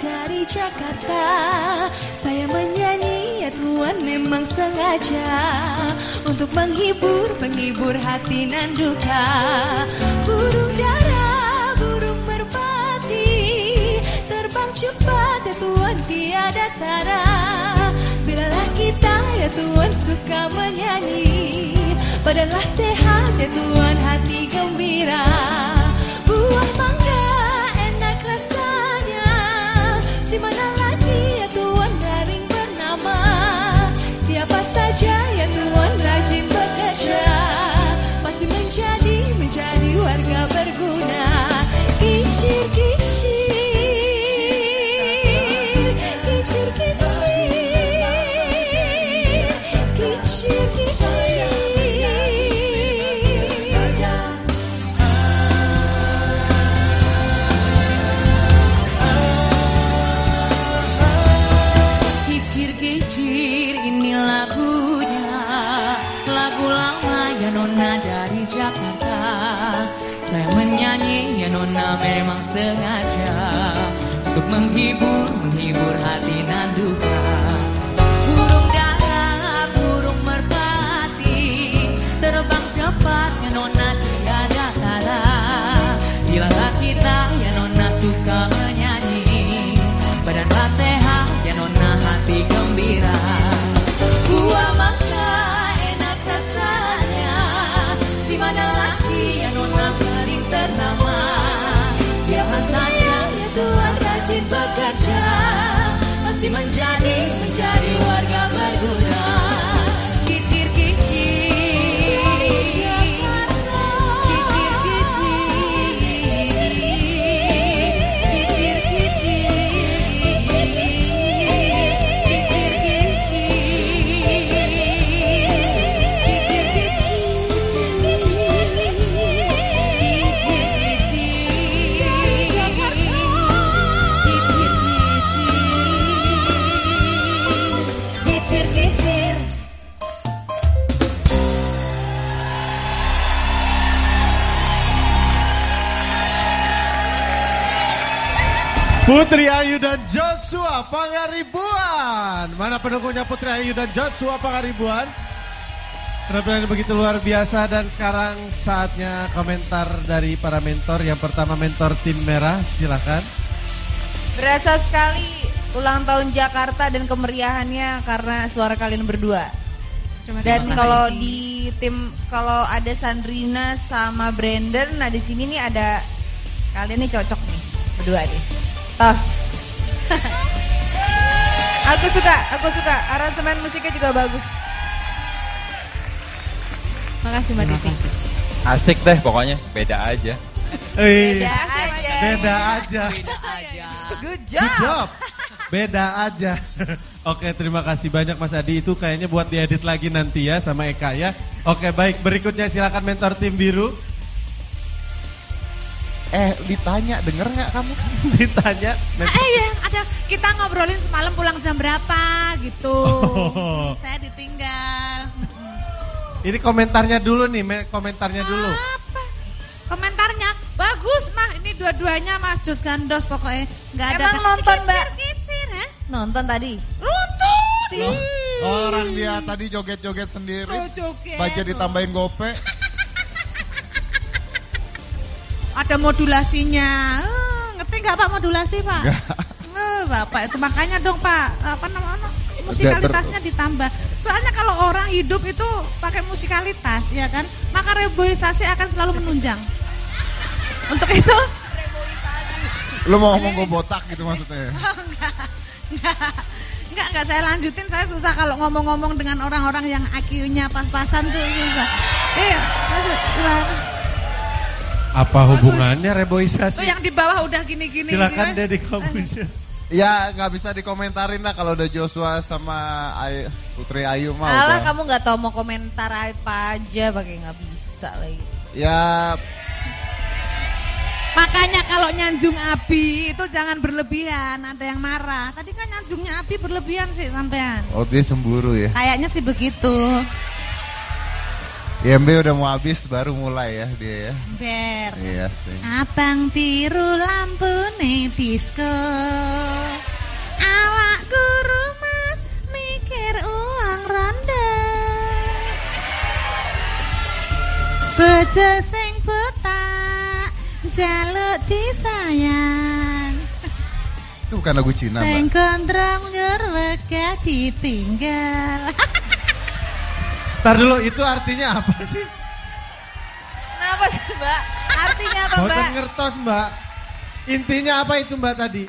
Jakarta. Saya menyanyi ya Tuhan memang sengaja Untuk menghibur, menghibur hati nan duka. Burung dara, burung merpati Terbang cepat ya Tuhan tiada tara. Bilalah kita ya Tuhan suka menyanyi. Badanlah sehat ya Tuhan hati ya nona memang sengaja Untuk menghibur, menghibur hati nan duka. Burung dara, burung merpati Terbang cepat ya nona tiada tara Bilanglah kita ya nona suka menyanyi. Badanlah sehat ya nona hati gembira. Buah Rajin bekerja Pasti menjadi, menjadi warga berguna Putri Ayu dan Joshua Pangaribuan. Mana pendukungnya Putri Ayu dan Joshua Pangaribuan? Penampilan begitu luar biasa dan sekarang saatnya komentar dari para mentor. Yang pertama mentor tim merah, silakan. Berasa sekali ulang tahun Jakarta dan kemeriahannya karena suara kalian berdua. Dan kalau di tim kalau ada Sandrina sama Brandon, nah di sini nih ada kalian nih cocok nih berdua nih. Tos. aku suka, aku suka. Aransemen musiknya juga bagus. Makasih Mbak Titi Asik deh pokoknya, beda aja. Eh, Beda aja. beda aja. Good Good job. job. Beda aja. Oke, terima kasih banyak Mas Adi. Itu kayaknya buat diedit lagi nanti ya sama Eka ya. Oke, baik. Berikutnya silakan mentor tim biru. Eh, ditanya, denger nggak kamu? Ditanya. mentor- Eh ya ada kita ngobrolin semalam pulang jam berapa gitu Oh. Saya ditinggal Ini komentarnya dulu nih, me- komentarnya dulu. Apa? Komentarnya bagus mah ini dua-duanya mah Jus Gandos pokoknya nggak ada Emang nonton, Mbak? kicir ya Nonton tadi. runtut Loh, orang dia tadi joget-joget sendiri. Oh, joget. Baca ditambahin gope. Ada modulasinya Eh, ngerti nggak pak modulasi pak. Eh, bapak itu makanya dong pak apa namanya musikalitasnya ditambah soalnya kalau orang hidup itu pakai musikalitas ya kan maka reboisasi akan selalu menunjang untuk itu Lu mau ngomong gue botak gitu maksudnya? Enggak, enggak saya lanjutin. Saya susah kalau ngomong-ngomong dengan orang-orang yang IQ-nya pas-pasan tuh susah. Iya, maksud. Apa hubungannya Tuh reboisasi? yang di bawah udah gini-gini. Silakan gini, Deddy Corbuzier. Ya nggak bisa dikomentarin lah kalau udah Joshua sama Ay- Putri Ayu mah Alah udah. kamu nggak tahu mau komentar apa aja pakai nggak bisa lagi. Ya Makanya kalau nyanjung Abi itu jangan berlebihan, ada yang marah. Tadi kan nyanjungnya Abi berlebihan sih sampean. oh dia cemburu ya. Kayaknya sih begitu. IMB udah mau habis baru mulai ya dia ya. Ber. Iya sih. Abang biru lampu nih disco. Awak guru mas mikir uang ronda. Bejo sing buta jaluk disayang. Itu bukan lagu Cina, Mbak. Sing kontrong nyur ditinggal. Ntar dulu itu artinya apa sih? Kenapa sih mbak? Artinya apa Boten mbak? ngertos mbak. Intinya apa itu mbak tadi?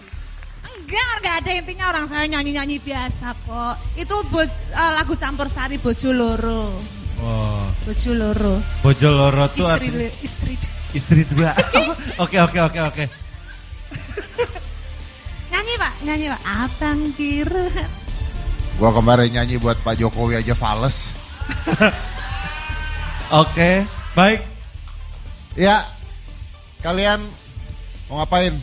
Enggak, enggak ada intinya orang saya nyanyi-nyanyi biasa kok Itu bo- eh, lagu campur sari bojo loro Oh, Bojo loro bojo loro tuh Istri, artinya istri istri dua. Oke oke oke oke. Nyanyi pak, nyanyi pak Abang kira Gua kemarin nyanyi buat Pak Jokowi aja fales. Oke, baik. Ya, kalian mau ngapain?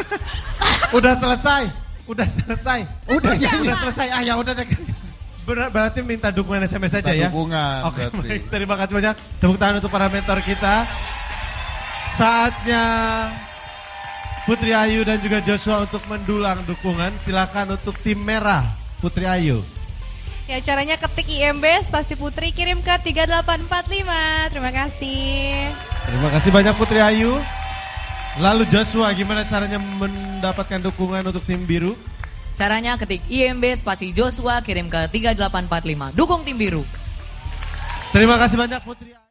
Udah selesai. Udah selesai. Udah nyanyi. Udah selesai. Ah ya udah deh. Ber- berarti minta dukungan SMS saja ya. dukungan, Oke, baik. Terima kasih banyak. Tepuk tangan untuk para mentor kita. Saatnya Putri Ayu dan juga Joshua untuk mendulang dukungan. Silakan untuk tim merah Putri Ayu. Ya caranya ketik IMB spasi putri kirim ke 3845. Terima kasih. Terima kasih banyak Putri Ayu. Lalu Joshua gimana caranya mendapatkan dukungan untuk tim biru? Caranya ketik IMB spasi Joshua kirim ke 3845. Dukung tim biru. Terima kasih banyak Putri Ayu.